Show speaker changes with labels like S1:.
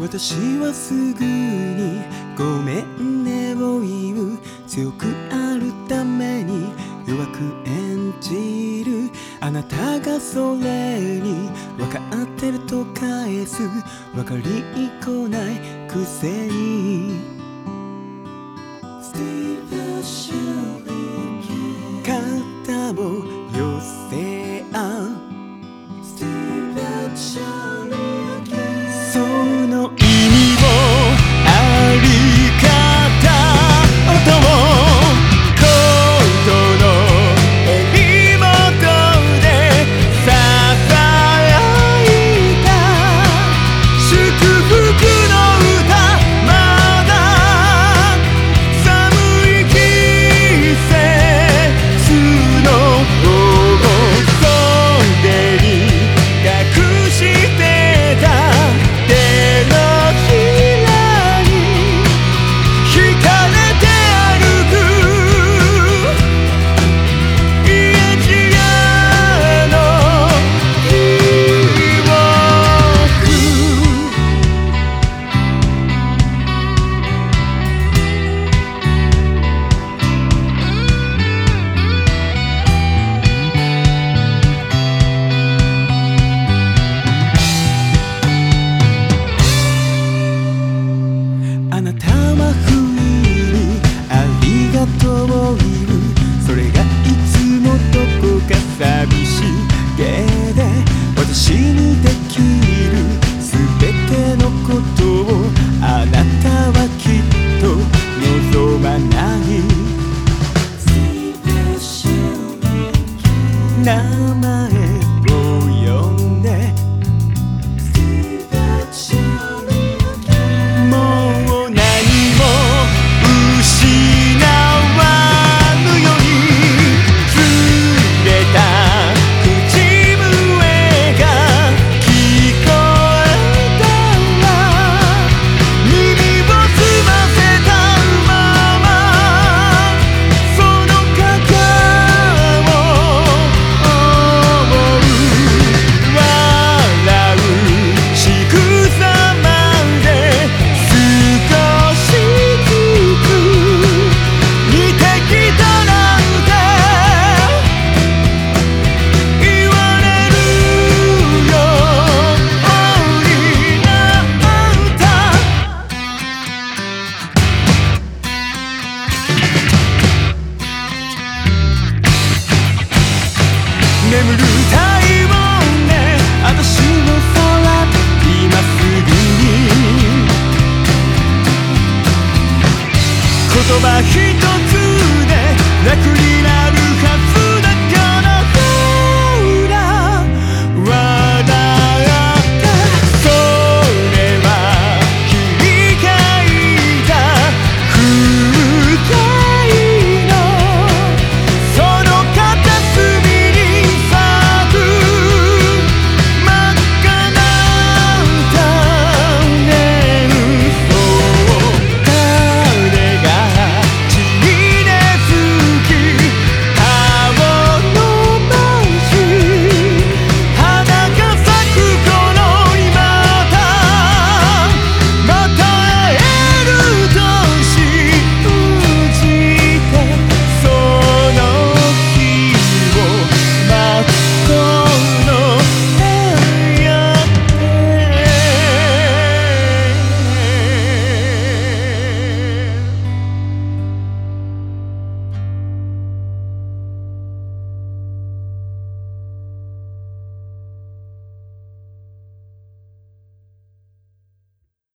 S1: 私はすぐにごめんねを言う強くあるために弱く演じるあなたがそれに分かってると返す分かりこないくせに。肩を寄せ合う眠る体温ね。私の空今すぐに。言葉一つで楽になる。